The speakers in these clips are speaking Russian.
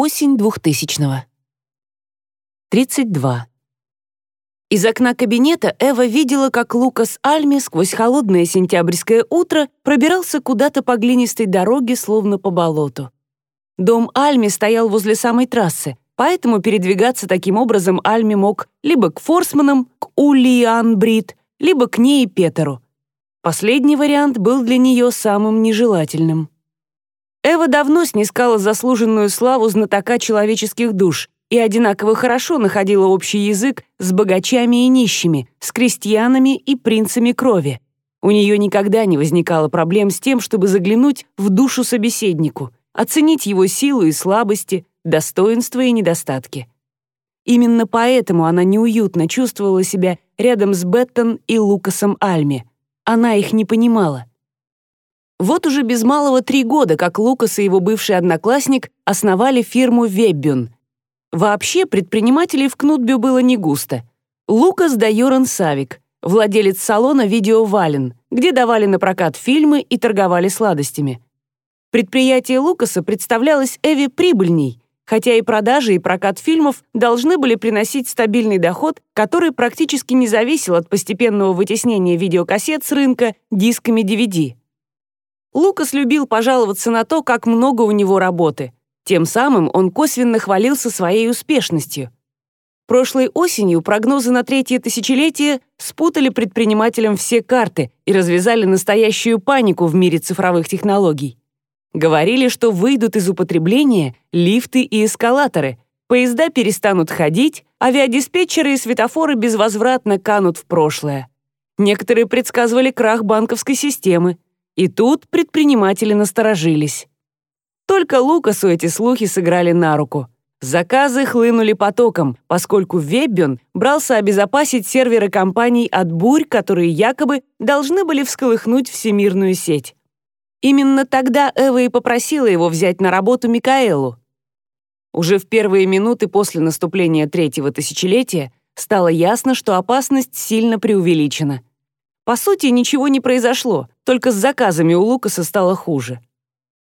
Осень 2000-го. 32. Из окна кабинета Эва видела, как Лукас Альми сквозь холодное сентябрьское утро пробирался куда-то по глинистой дороге, словно по болоту. Дом Альми стоял возле самой трассы, поэтому передвигаться таким образом Альми мог либо к Форсманам, к Улли и Ан Брит, либо к ней и Петеру. Последний вариант был для нее самым нежелательным. Эва давно снискала заслуженную славу знатока человеческих душ и одинаково хорошо находила общий язык с богачами и нищими, с крестьянами и принцами крови. У нее никогда не возникало проблем с тем, чтобы заглянуть в душу собеседнику, оценить его силу и слабости, достоинства и недостатки. Именно поэтому она неуютно чувствовала себя рядом с Беттон и Лукасом Альми. Она их не понимала. Вот уже без малого три года, как Лукас и его бывший одноклассник основали фирму «Веббюн». Вообще, предпринимателей в Кнутбю было не густо. Лукас да Йоран Савик, владелец салона «Видео Вален», где давали на прокат фильмы и торговали сладостями. Предприятие Лукаса представлялось Эви прибыльней, хотя и продажи, и прокат фильмов должны были приносить стабильный доход, который практически не зависел от постепенного вытеснения видеокассет с рынка дисками DVD. Лукас любил пожаловаться на то, как много у него работы. Тем самым он косвенно хвалился своей успешностью. Прошлой осенью прогнозы на третье тысячелетие спутали предпринимателям все карты и развязали настоящую панику в мире цифровых технологий. Говорили, что выйдут из употребления лифты и эскалаторы, поезда перестанут ходить, авиадиспетчеры и светофоры безвозвратно канут в прошлое. Некоторые предсказывали крах банковской системы, и тут предприниматели насторожились. Только Лукасу эти слухи сыграли на руку. Заказы хлынули потоком, поскольку Веббен брался обезопасить серверы компаний от бурь, которые якобы должны были всколыхнуть всемирную сеть. Именно тогда Эва и попросила его взять на работу Микаэлу. Уже в первые минуты после наступления третьего тысячелетия стало ясно, что опасность сильно преувеличена. По сути, ничего не произошло, только с заказами у Лукаса стало хуже.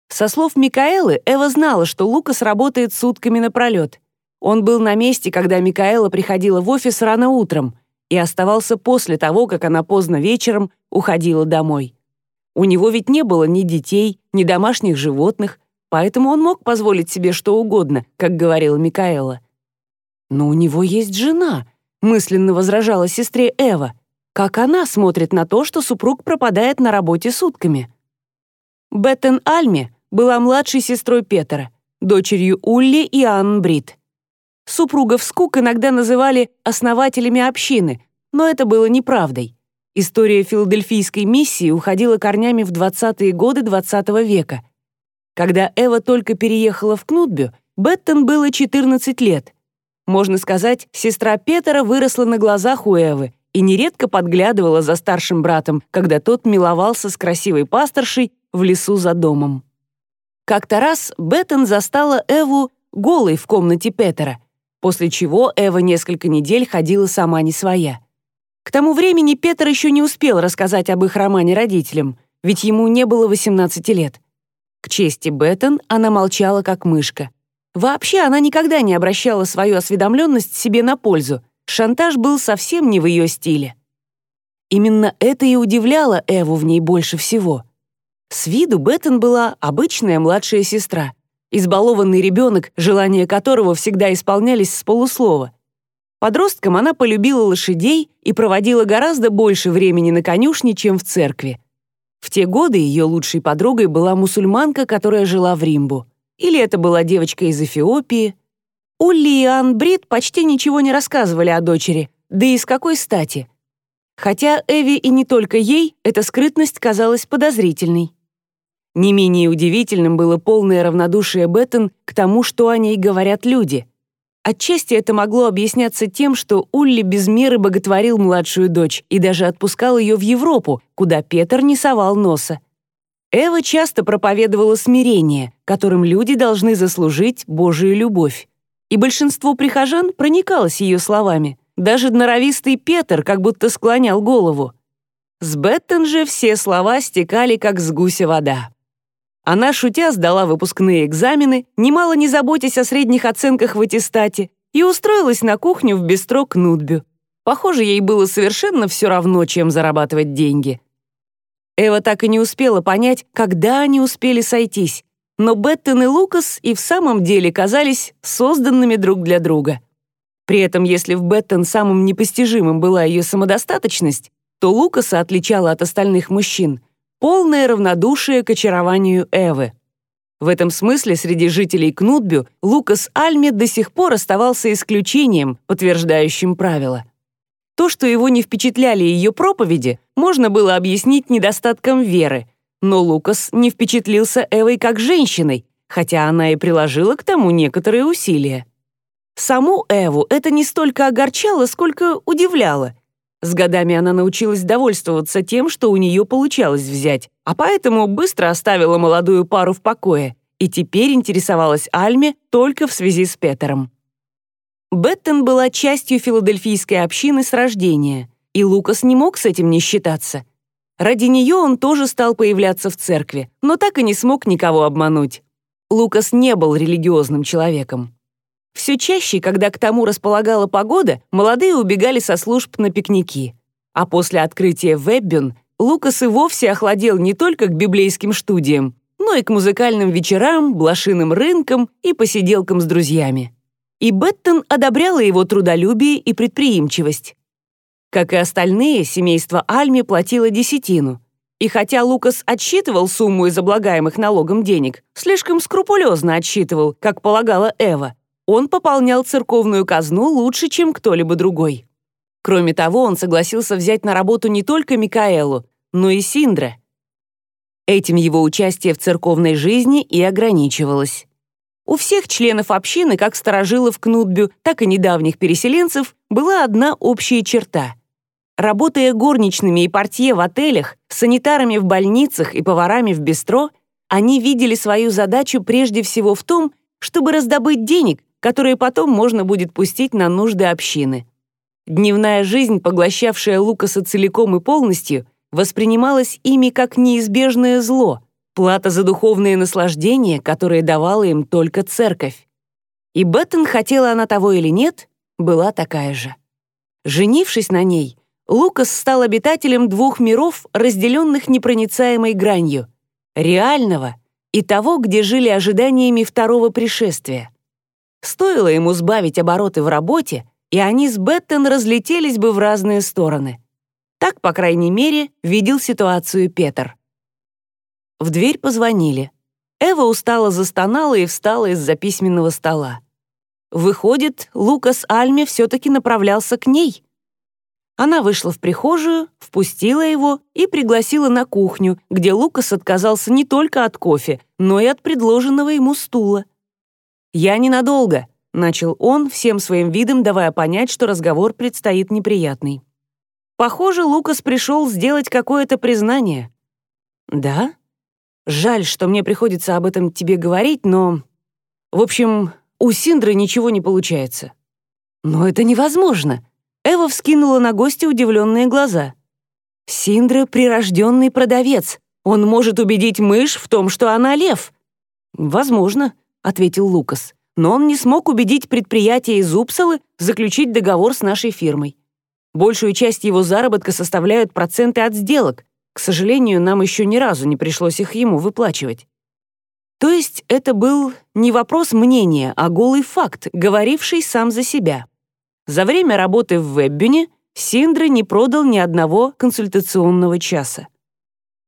Со слов Микаэлы, Эва знала, что Лукас работает сутками напролет. Он был на месте, когда Микаэла приходила в офис рано утром и оставался после того, как она поздно вечером уходила домой. У него ведь не было ни детей, ни домашних животных, поэтому он мог позволить себе что угодно, как говорила Микаэла. «Но у него есть жена», — мысленно возражала сестре Эва — как она смотрит на то, что супруг пропадает на работе сутками? Беттен Альми была младшей сестрой Петера, дочерью Улли и Анн Брит. Супругов Скук иногда называли основателями общины, но это было неправдой. История филадельфийской миссии уходила корнями в 20-е годы XX -го века. Когда Эва только переехала в Кнутбю, Беттен было 14 лет. Можно сказать, сестра Петера выросла на глазах у Эвы и нередко подглядывала за старшим братом, когда тот миловался с красивой пасторшей в лесу за домом. Как-то раз Беттон застала Эву голой в комнате Петера, после чего Эва несколько недель ходила сама не своя. К тому времени Петр еще не успел рассказать об их романе родителям, ведь ему не было 18 лет. К чести Беттон она молчала как мышка. Вообще она никогда не обращала свою осведомленность себе на пользу — Шантаж был совсем не в ее стиле. Именно это и удивляло Эву в ней больше всего. С виду Беттон была обычная младшая сестра, избалованный ребенок, желания которого всегда исполнялись с полуслова. Подростком она полюбила лошадей и проводила гораздо больше времени на конюшне, чем в церкви. В те годы ее лучшей подругой была мусульманка, которая жила в Римбу. Или это была девочка из Эфиопии, Улли и Ан Брит почти ничего не рассказывали о дочери, да и с какой стати. Хотя Эви и не только ей эта скрытность казалась подозрительной. Не менее удивительным было полное равнодушие Беттон к тому, что о ней говорят люди. Отчасти это могло объясняться тем, что Улли без меры боготворил младшую дочь и даже отпускал ее в Европу, куда Петр не совал носа. Эва часто проповедовала смирение, которым люди должны заслужить Божию любовь и большинство прихожан проникалось ее словами. Даже норовистый Петр как будто склонял голову. С Беттон же все слова стекали, как с гуся вода. Она, шутя, сдала выпускные экзамены, немало не заботясь о средних оценках в аттестате, и устроилась на кухню в бистро Кнутбю. Похоже, ей было совершенно все равно, чем зарабатывать деньги. Эва так и не успела понять, когда они успели сойтись, но Беттон и Лукас и в самом деле казались созданными друг для друга. При этом, если в Беттон самым непостижимым была ее самодостаточность, то Лукаса отличала от остальных мужчин полное равнодушие к очарованию Эвы. В этом смысле среди жителей Кнутбю Лукас Альме до сих пор оставался исключением, подтверждающим правило. То, что его не впечатляли ее проповеди, можно было объяснить недостатком веры, но Лукас не впечатлился Эвой как женщиной, хотя она и приложила к тому некоторые усилия. Саму Эву это не столько огорчало, сколько удивляло — с годами она научилась довольствоваться тем, что у нее получалось взять, а поэтому быстро оставила молодую пару в покое и теперь интересовалась Альме только в связи с Петером. Беттон была частью филадельфийской общины с рождения, и Лукас не мог с этим не считаться. Ради нее он тоже стал появляться в церкви, но так и не смог никого обмануть. Лукас не был религиозным человеком. Все чаще, когда к тому располагала погода, молодые убегали со служб на пикники. А после открытия Веббин Лукас и вовсе охладел не только к библейским студиям, но и к музыкальным вечерам, блошиным рынкам и посиделкам с друзьями. И Беттон одобряла его трудолюбие и предприимчивость. Как и остальные, семейство Альми платило десятину. И хотя Лукас отсчитывал сумму из облагаемых налогом денег, слишком скрупулезно отсчитывал, как полагала Эва, он пополнял церковную казну лучше, чем кто-либо другой. Кроме того, он согласился взять на работу не только Микаэлу, но и Синдра. Этим его участие в церковной жизни и ограничивалось. У всех членов общины, как старожилов Кнутбю, так и недавних переселенцев, была одна общая черта. Работая горничными и портье в отелях, санитарами в больницах и поварами в бистро, они видели свою задачу прежде всего в том, чтобы раздобыть денег, которые потом можно будет пустить на нужды общины. Дневная жизнь, поглощавшая Лукаса целиком и полностью, воспринималась ими как неизбежное зло, плата за духовные наслаждения, которые давала им только церковь. И Беттон, хотела она того или нет, была такая же. Женившись на ней, Лукас стал обитателем двух миров, разделенных непроницаемой гранью — реального и того, где жили ожиданиями второго пришествия. Стоило ему сбавить обороты в работе, и они с Беттон разлетелись бы в разные стороны. Так, по крайней мере, видел ситуацию Петр. В дверь позвонили. Эва устало застонала и встала из-за письменного стола. Выходит, Лукас Альме все-таки направлялся к ней. Она вышла в прихожую, впустила его и пригласила на кухню, где Лукас отказался не только от кофе, но и от предложенного ему стула. «Я ненадолго», — начал он, всем своим видом давая понять, что разговор предстоит неприятный. Похоже, Лукас пришел сделать какое-то признание. «Да? Жаль, что мне приходится об этом тебе говорить, но... В общем, у Синдры ничего не получается». «Но это невозможно!» Эва вскинула на гостя удивленные глаза. «Синдра — прирожденный продавец. Он может убедить мышь в том, что она лев». «Возможно», ответил Лукас. «Но он не смог убедить предприятие из Упсалы заключить договор с нашей фирмой. Большую часть его заработка составляют проценты от сделок. К сожалению, нам еще ни разу не пришлось их ему выплачивать». То есть это был не вопрос мнения, а голый факт, говоривший сам за себя. За время работы в Веббюне Синдра не продал ни одного консультационного часа.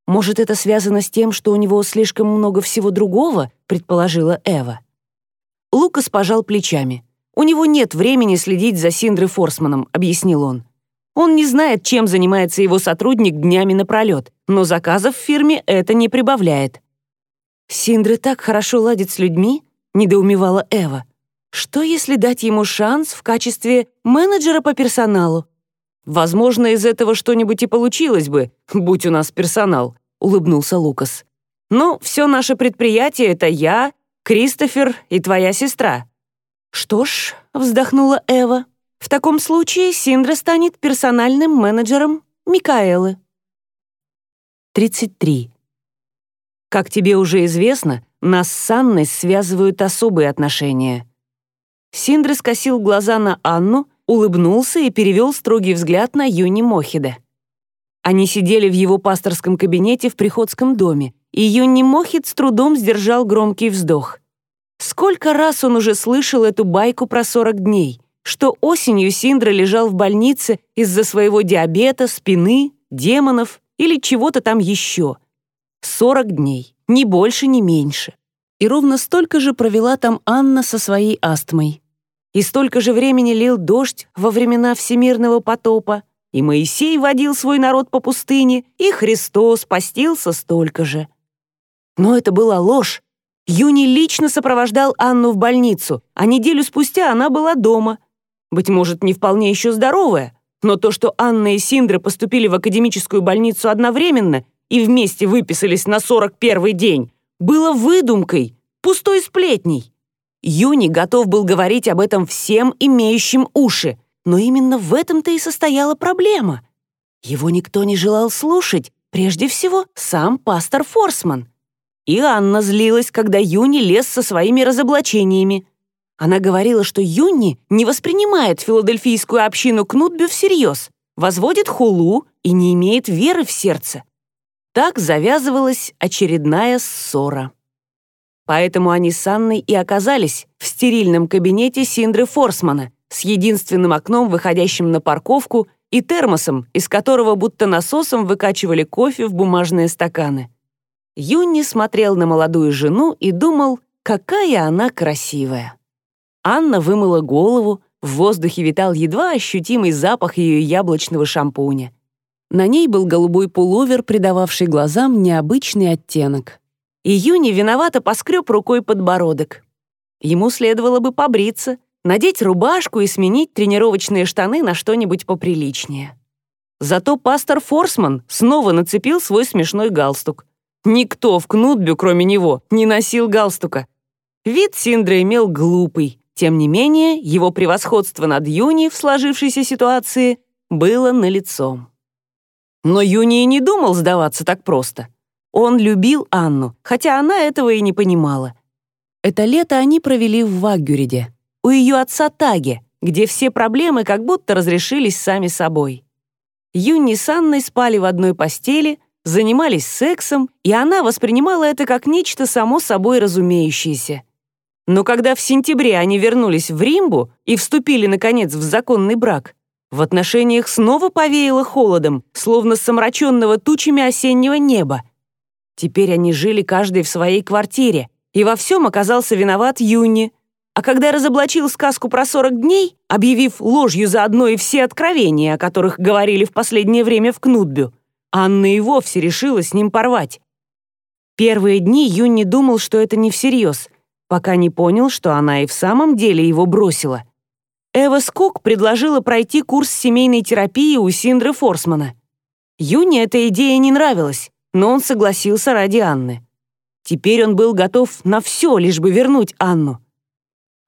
Может, это связано с тем, что у него слишком много всего другого, предположила Эва. Лукас пожал плечами. «У него нет времени следить за Синдрой Форсманом», — объяснил он. «Он не знает, чем занимается его сотрудник днями напролет, но заказов в фирме это не прибавляет». «Синдра так хорошо ладит с людьми?» — недоумевала Эва. «Что, если дать ему шанс в качестве менеджера по персоналу?» «Возможно, из этого что-нибудь и получилось бы, будь у нас персонал», — улыбнулся Лукас. «Но все наше предприятие — это я, Кристофер и твоя сестра». «Что ж», — вздохнула Эва, «в таком случае Синдра станет персональным менеджером Микаэлы». 33. Как тебе уже известно, нас с Анной связывают особые отношения». Синдре скосил глаза на Анну, улыбнулся и перевел строгий взгляд на Юни Мохида. Они сидели в его пасторском кабинете в приходском доме, и Юни Мохид с трудом сдержал громкий вздох. Сколько раз он уже слышал эту байку про 40 дней, что осенью Синдра лежал в больнице из-за своего диабета, спины, демонов или чего-то там еще. 40 дней, ни больше, ни меньше. И ровно столько же провела там Анна со своей астмой. И столько же времени лил дождь во времена всемирного потопа, и Моисей водил свой народ по пустыне, и Христос постился столько же. Но это была ложь, Юни лично сопровождал Анну в больницу, а неделю спустя она была дома. Быть может, не вполне еще здоровая, но то, что Анна и Синдра поступили в академическую больницу одновременно и вместе выписались на 41 день, было выдумкой, пустой сплетней. Юни готов был говорить об этом всем имеющим уши, но именно в этом-то и состояла проблема. Его никто не желал слушать, прежде всего сам пастор Форсман. И Анна злилась, когда Юни лез со своими разоблачениями. Она говорила, что Юни не воспринимает филадельфийскую общину Кнутбю всерьез, возводит хулу и не имеет веры в сердце. Так завязывалась очередная ссора. Поэтому они с Анной и оказались в стерильном кабинете Синдры Форсмана с единственным окном, выходящим на парковку, и термосом, из которого будто насосом выкачивали кофе в бумажные стаканы. Юнни смотрел на молодую жену и думал, какая она красивая. Анна вымыла голову, в воздухе витал едва ощутимый запах ее яблочного шампуня. На ней был голубой пуловер, придававший глазам необычный оттенок. И Юни виновато поскреб рукой подбородок. Ему следовало бы побриться, надеть рубашку и сменить тренировочные штаны на что-нибудь поприличнее. Зато пастор Форсман снова нацепил свой смешной галстук. Никто в Кнутбю, кроме него, не носил галстука. Вид Синдра имел глупый. Тем не менее, его превосходство над Юни в сложившейся ситуации было налицо. Но Юни не думал сдаваться так просто. Он любил Анну, хотя она этого и не понимала. Это лето они провели в Вагюриде, у ее отца Таги, где все проблемы как будто разрешились сами собой. Юни с Анной спали в одной постели, занимались сексом, и она воспринимала это как нечто само собой разумеющееся. Но когда в сентябре они вернулись в Римбу и вступили, наконец, в законный брак, в отношениях снова повеяло холодом, словно с омраченного тучами осеннего неба. Теперь они жили каждый в своей квартире, и во всем оказался виноват Юни. А когда разоблачил сказку про 40 дней, объявив ложью заодно и все откровения, о которых говорили в последнее время в Кнутбю, Анна и вовсе решила с ним порвать. Первые дни Юнни думал, что это не всерьез, пока не понял, что она и в самом деле его бросила. Эва Скок предложила пройти курс семейной терапии у Синдры Форсмана. Юне эта идея не нравилась, но он согласился ради Анны. Теперь он был готов на все, лишь бы вернуть Анну.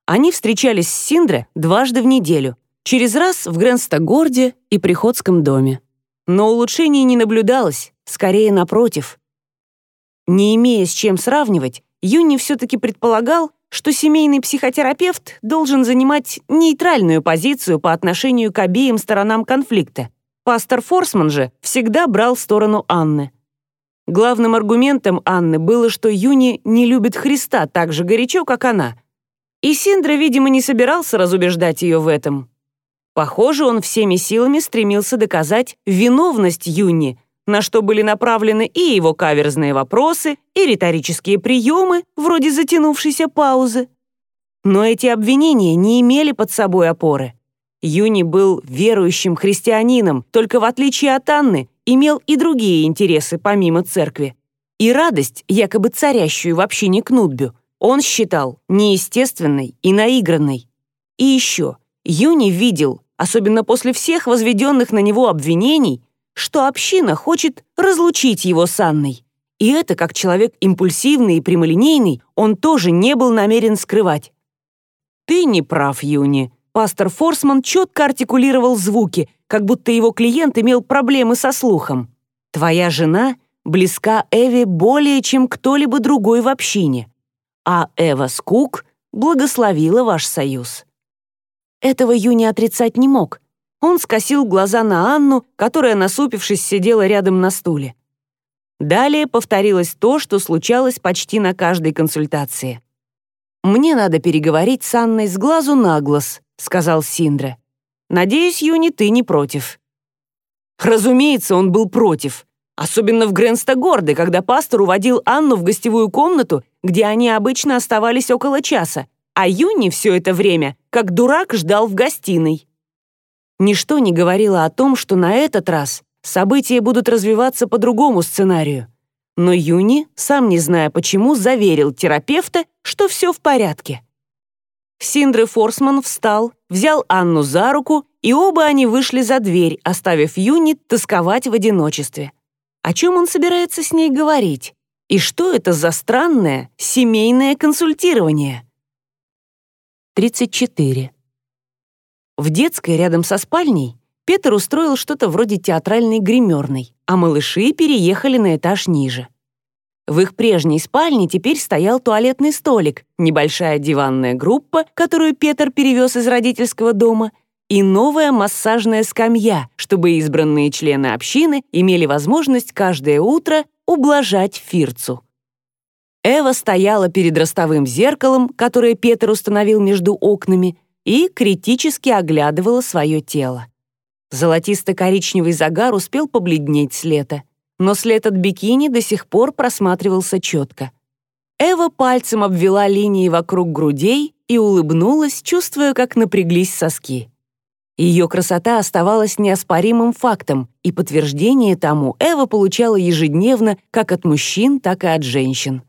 Они встречались с Синдре дважды в неделю, через раз в Гренстагорде и Приходском доме. Но улучшений не наблюдалось, скорее напротив. Не имея с чем сравнивать, Юни все-таки предполагал, что семейный психотерапевт должен занимать нейтральную позицию по отношению к обеим сторонам конфликта. Пастор Форсман же всегда брал сторону Анны. Главным аргументом Анны было, что Юни не любит Христа так же горячо, как она. И Синдра, видимо, не собирался разубеждать ее в этом. Похоже, он всеми силами стремился доказать виновность Юни, на что были направлены и его каверзные вопросы, и риторические приемы, вроде затянувшейся паузы. Но эти обвинения не имели под собой опоры. Юни был верующим христианином, только в отличие от Анны, имел и другие интересы помимо церкви. И радость, якобы царящую в общине Кнутбю, он считал неестественной и наигранной. И еще, Юни видел, особенно после всех возведенных на него обвинений, что община хочет разлучить его с Анной. И это, как человек импульсивный и прямолинейный, он тоже не был намерен скрывать. «Ты не прав, Юни». Пастор Форсман четко артикулировал звуки, как будто его клиент имел проблемы со слухом. «Твоя жена близка Эве более, чем кто-либо другой в общине, а Эва Скук благословила ваш союз. Этого Юни отрицать не мог. Он скосил глаза на Анну, которая, насупившись, сидела рядом на стуле. Далее повторилось то, что случалось почти на каждой консультации. «Мне надо переговорить с Анной с глазу на глаз», — сказал Синдра. «Надеюсь, Юни, ты не против». Разумеется, он был против. Особенно в Гренстагорде, когда пастор уводил Анну в гостевую комнату, где они обычно оставались около часа, а Юни все это время, как дурак, ждал в гостиной. Ничто не говорило о том, что на этот раз события будут развиваться по другому сценарию. Но Юни, сам не зная почему, заверил терапевта, что все в порядке. Синдре Форсман встал, взял Анну за руку, и оба они вышли за дверь, оставив Юни тосковать в одиночестве. О чем он собирается с ней говорить? И что это за странное семейное консультирование? 34. В детской рядом со спальней Петр устроил что-то вроде театральной гримерной, а малыши переехали на этаж ниже. В их прежней спальне теперь стоял туалетный столик, небольшая диванная группа, которую Петр перевез из родительского дома, и новая массажная скамья, чтобы избранные члены общины имели возможность каждое утро ублажать Фирцу. Эва стояла перед ростовым зеркалом, которое Петр установил между окнами, и критически оглядывала свое тело. Золотисто-коричневый загар успел побледнеть с лета, но след от бикини до сих пор просматривался четко. Эва пальцем обвела линии вокруг грудей и улыбнулась, чувствуя, как напряглись соски. Ее красота оставалась неоспоримым фактом, и подтверждение тому Эва получала ежедневно как от мужчин, так и от женщин.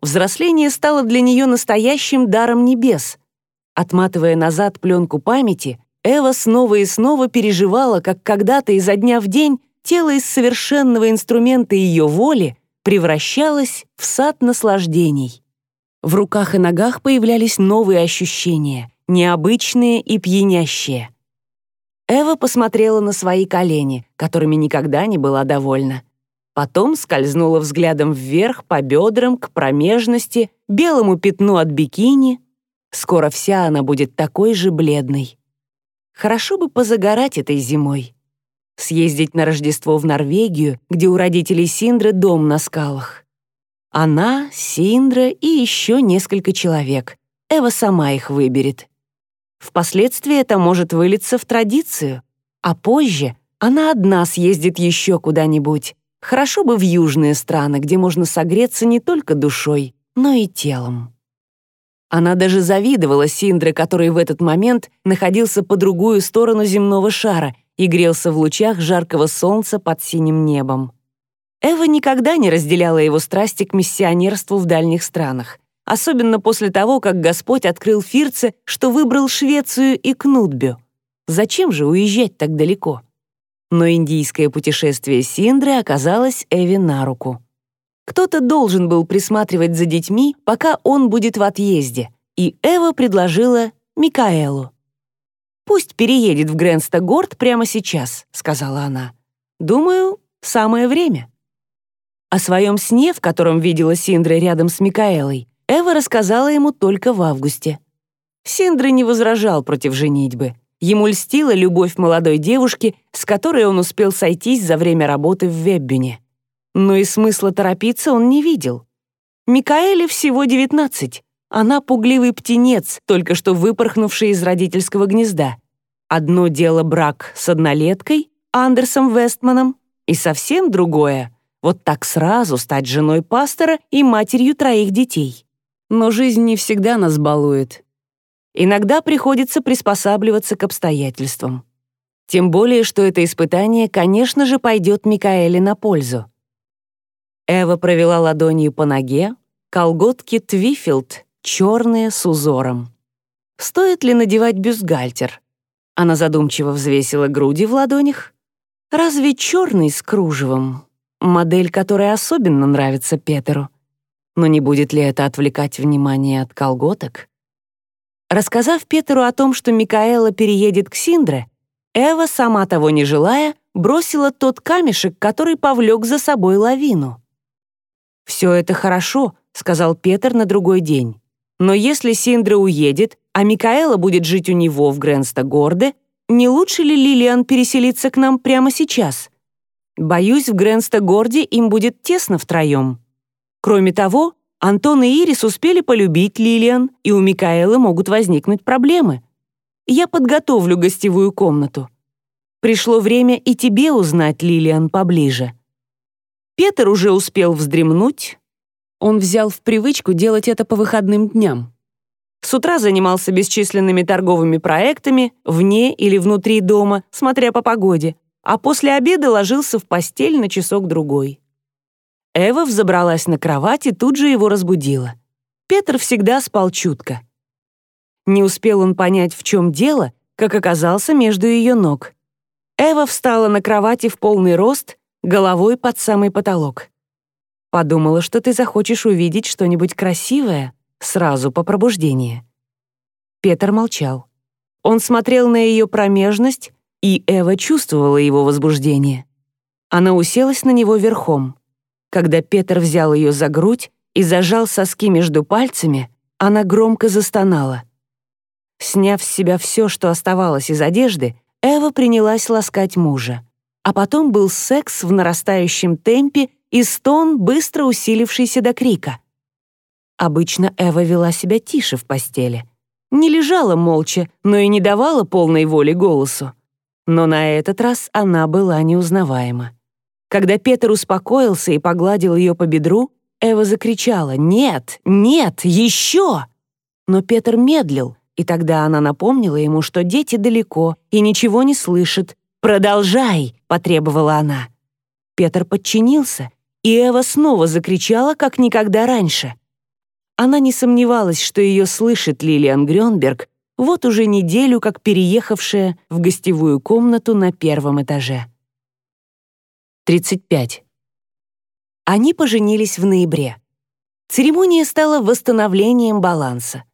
Взросление стало для нее настоящим даром небес. Отматывая назад пленку памяти, Эва снова и снова переживала, как когда-то изо дня в день тело из совершенного инструмента ее воли превращалось в сад наслаждений. В руках и ногах появлялись новые ощущения, необычные и пьянящие. Эва посмотрела на свои колени, которыми никогда не была довольна. Потом скользнула взглядом вверх по бедрам к промежности, белому пятну от бикини. Скоро вся она будет такой же бледной. Хорошо бы позагорать этой зимой. Съездить на Рождество в Норвегию, где у родителей Синдры дом на скалах. Она, Синдра и еще несколько человек. Эва сама их выберет. Впоследствии это может вылиться в традицию, а позже она одна съездит еще куда-нибудь, Хорошо бы в южные страны, где можно согреться не только душой, но и телом. Она даже завидовала Синдре, который в этот момент находился по другую сторону земного шара и грелся в лучах жаркого солнца под синим небом. Эва никогда не разделяла его страсти к миссионерству в дальних странах, особенно после того, как Господь открыл Фирце, что выбрал Швецию и Кнутбю. Зачем же уезжать так далеко? Но индийское путешествие Синдры оказалось Эви на руку. Кто-то должен был присматривать за детьми, пока он будет в отъезде, и Эва предложила Микаэлу. «Пусть переедет в Грэнстагорд прямо сейчас», — сказала она. «Думаю, самое время». О своем сне, в котором видела Синдра рядом с Микаэлой, Эва рассказала ему только в августе. Синдра не возражал против женитьбы. Ему льстила любовь молодой девушки, с которой он успел сойтись за время работы в Веббине. Но и смысла торопиться он не видел. Микаэле всего 19. Она пугливый птенец, только что выпорхнувший из родительского гнезда. Одно дело брак с однолеткой, Андерсом Вестманом, и совсем другое — вот так сразу стать женой пастора и матерью троих детей. Но жизнь не всегда нас балует. Иногда приходится приспосабливаться к обстоятельствам. Тем более, что это испытание, конечно же, пойдет Микаэле на пользу. Эва провела ладонью по ноге, колготки Твифилд, черные с узором. Стоит ли надевать бюстгальтер? Она задумчиво взвесила груди в ладонях. Разве черный с кружевом? Модель, которая особенно нравится Петеру. Но не будет ли это отвлекать внимание от колготок? Рассказав Петеру о том, что Микаэла переедет к Синдре, Эва, сама того не желая, бросила тот камешек, который повлек за собой лавину. «Все это хорошо», — сказал Петр на другой день. «Но если Синдра уедет, а Микаэла будет жить у него в Гренста-Горде, не лучше ли Лилиан переселиться к нам прямо сейчас? Боюсь, в Гренста-Горде им будет тесно втроем. Кроме того, Антон и Ирис успели полюбить Лилиан, и у Микаэлы могут возникнуть проблемы. Я подготовлю гостевую комнату. Пришло время и тебе узнать Лилиан поближе. Петр уже успел вздремнуть. Он взял в привычку делать это по выходным дням. С утра занимался бесчисленными торговыми проектами, вне или внутри дома, смотря по погоде, а после обеда ложился в постель на часок-другой. Эва взобралась на кровать и тут же его разбудила. Петр всегда спал чутко. Не успел он понять, в чем дело, как оказался между ее ног. Эва встала на кровати в полный рост, головой под самый потолок. Подумала, что ты захочешь увидеть что-нибудь красивое сразу по пробуждении. Петр молчал. Он смотрел на ее промежность, и Эва чувствовала его возбуждение. Она уселась на него верхом. Когда Петр взял ее за грудь и зажал соски между пальцами, она громко застонала. Сняв с себя все, что оставалось из одежды, Эва принялась ласкать мужа. А потом был секс в нарастающем темпе и стон, быстро усилившийся до крика. Обычно Эва вела себя тише в постели. Не лежала молча, но и не давала полной воли голосу. Но на этот раз она была неузнаваема. Когда Петр успокоился и погладил ее по бедру, Эва закричала «Нет! Нет! Еще!» Но Петр медлил, и тогда она напомнила ему, что дети далеко и ничего не слышат. «Продолжай!» — потребовала она. Петр подчинился, и Эва снова закричала, как никогда раньше. Она не сомневалась, что ее слышит Лилиан Грёнберг, вот уже неделю как переехавшая в гостевую комнату на первом этаже. 35. Они поженились в ноябре. Церемония стала восстановлением баланса.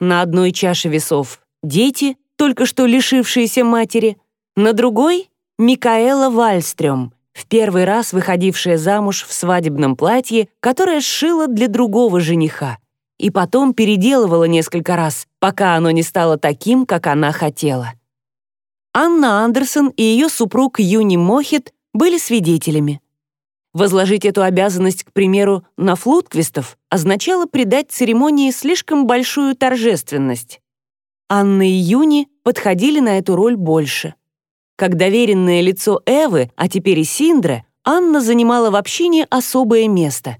На одной чаше весов — дети, только что лишившиеся матери, на другой — Микаэла Вальстрём, в первый раз выходившая замуж в свадебном платье, которое сшила для другого жениха, и потом переделывала несколько раз, пока оно не стало таким, как она хотела. Анна Андерсон и ее супруг Юни Мохит были свидетелями. Возложить эту обязанность, к примеру, на флутквистов означало придать церемонии слишком большую торжественность. Анна и Юни подходили на эту роль больше. Как доверенное лицо Эвы, а теперь и Синдра, Анна занимала в общине особое место.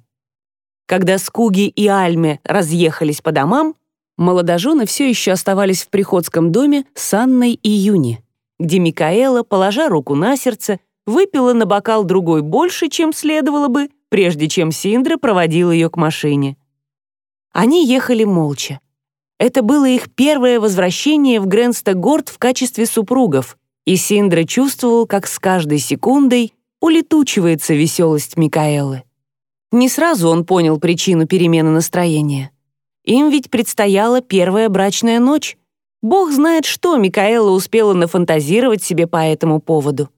Когда Скуги и Альме разъехались по домам, молодожены все еще оставались в приходском доме с Анной и Юни, где Микаэла, положа руку на сердце, выпила на бокал другой больше, чем следовало бы, прежде чем Синдра проводил ее к машине. Они ехали молча. Это было их первое возвращение в Гренстегорд в качестве супругов, и Синдра чувствовал, как с каждой секундой улетучивается веселость Микаэлы. Не сразу он понял причину перемены настроения. Им ведь предстояла первая брачная ночь. Бог знает, что Микаэла успела нафантазировать себе по этому поводу.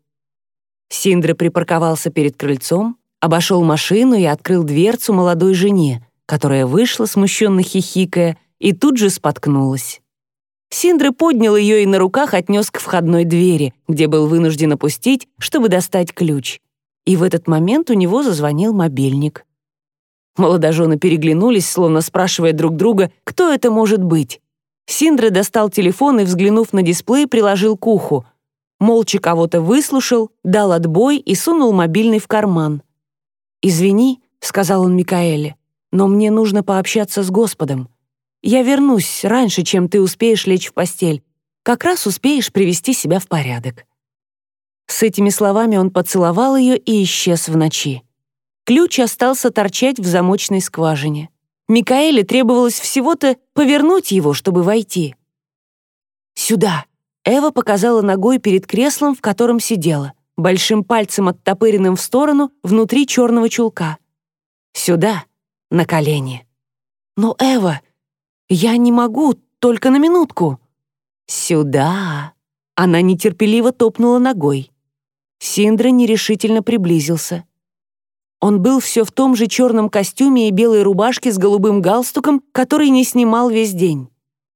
Синдра припарковался перед крыльцом, обошел машину и открыл дверцу молодой жене, которая вышла, смущенно хихикая, и тут же споткнулась. Синдра поднял ее и на руках отнес к входной двери, где был вынужден опустить, чтобы достать ключ. И в этот момент у него зазвонил мобильник. Молодожены переглянулись, словно спрашивая друг друга, кто это может быть. Синдра достал телефон и, взглянув на дисплей, приложил к уху молча кого-то выслушал, дал отбой и сунул мобильный в карман. «Извини», — сказал он Микаэле, «но мне нужно пообщаться с Господом. Я вернусь раньше, чем ты успеешь лечь в постель. Как раз успеешь привести себя в порядок». С этими словами он поцеловал ее и исчез в ночи. Ключ остался торчать в замочной скважине. Микаэле требовалось всего-то повернуть его, чтобы войти. «Сюда», Эва показала ногой перед креслом, в котором сидела, большим пальцем оттопыренным в сторону внутри черного чулка. «Сюда, на колени». «Но, Эва, я не могу, только на минутку». «Сюда». Она нетерпеливо топнула ногой. Синдра нерешительно приблизился. Он был все в том же черном костюме и белой рубашке с голубым галстуком, который не снимал весь день.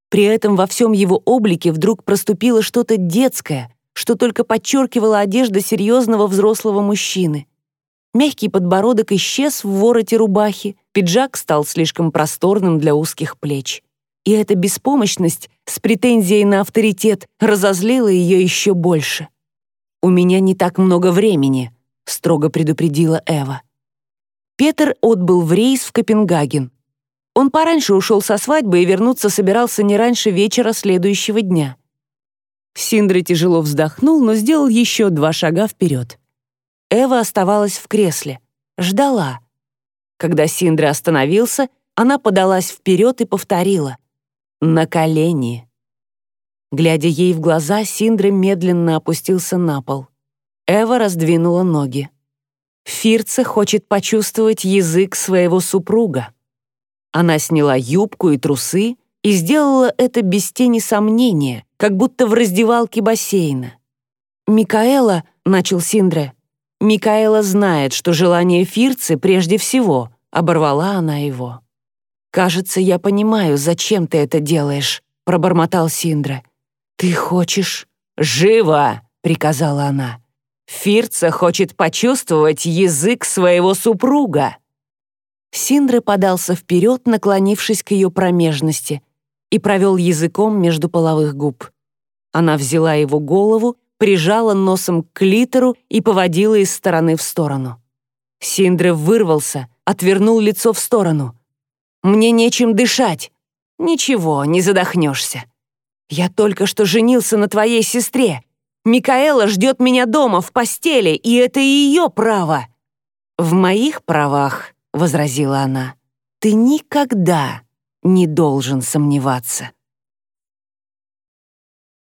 При этом во всем его облике вдруг проступило что-то детское, что только подчеркивало одежда серьезного взрослого мужчины. Мягкий подбородок исчез в вороте рубахи, пиджак стал слишком просторным для узких плеч. И эта беспомощность с претензией на авторитет разозлила ее еще больше. «У меня не так много времени», — строго предупредила Эва. Петр отбыл в рейс в Копенгаген. Он пораньше ушел со свадьбы и вернуться собирался не раньше вечера следующего дня. Синдра тяжело вздохнул, но сделал еще два шага вперед. Эва оставалась в кресле, ждала. Когда Синдра остановился, она подалась вперед и повторила «На колени». Глядя ей в глаза, Синдра медленно опустился на пол. Эва раздвинула ноги. Фирца хочет почувствовать язык своего супруга. Она сняла юбку и трусы и сделала это без тени сомнения, как будто в раздевалке бассейна. «Микаэла», — начал Синдре, — «Микаэла знает, что желание Фирцы прежде всего», — оборвала она его. «Кажется, я понимаю, зачем ты это делаешь», — пробормотал Синдре. «Ты хочешь?» «Живо!» — приказала она. «Фирца хочет почувствовать язык своего супруга». Синдре подался вперед, наклонившись к ее промежности, и провел языком между половых губ. Она взяла его голову, прижала носом к клитору и поводила из стороны в сторону. Синдре вырвался, отвернул лицо в сторону. «Мне нечем дышать». «Ничего, не задохнешься. Я только что женился на твоей сестре. Микаэла ждет меня дома, в постели, и это ее право». «В моих правах», — возразила она, — «ты никогда не должен сомневаться».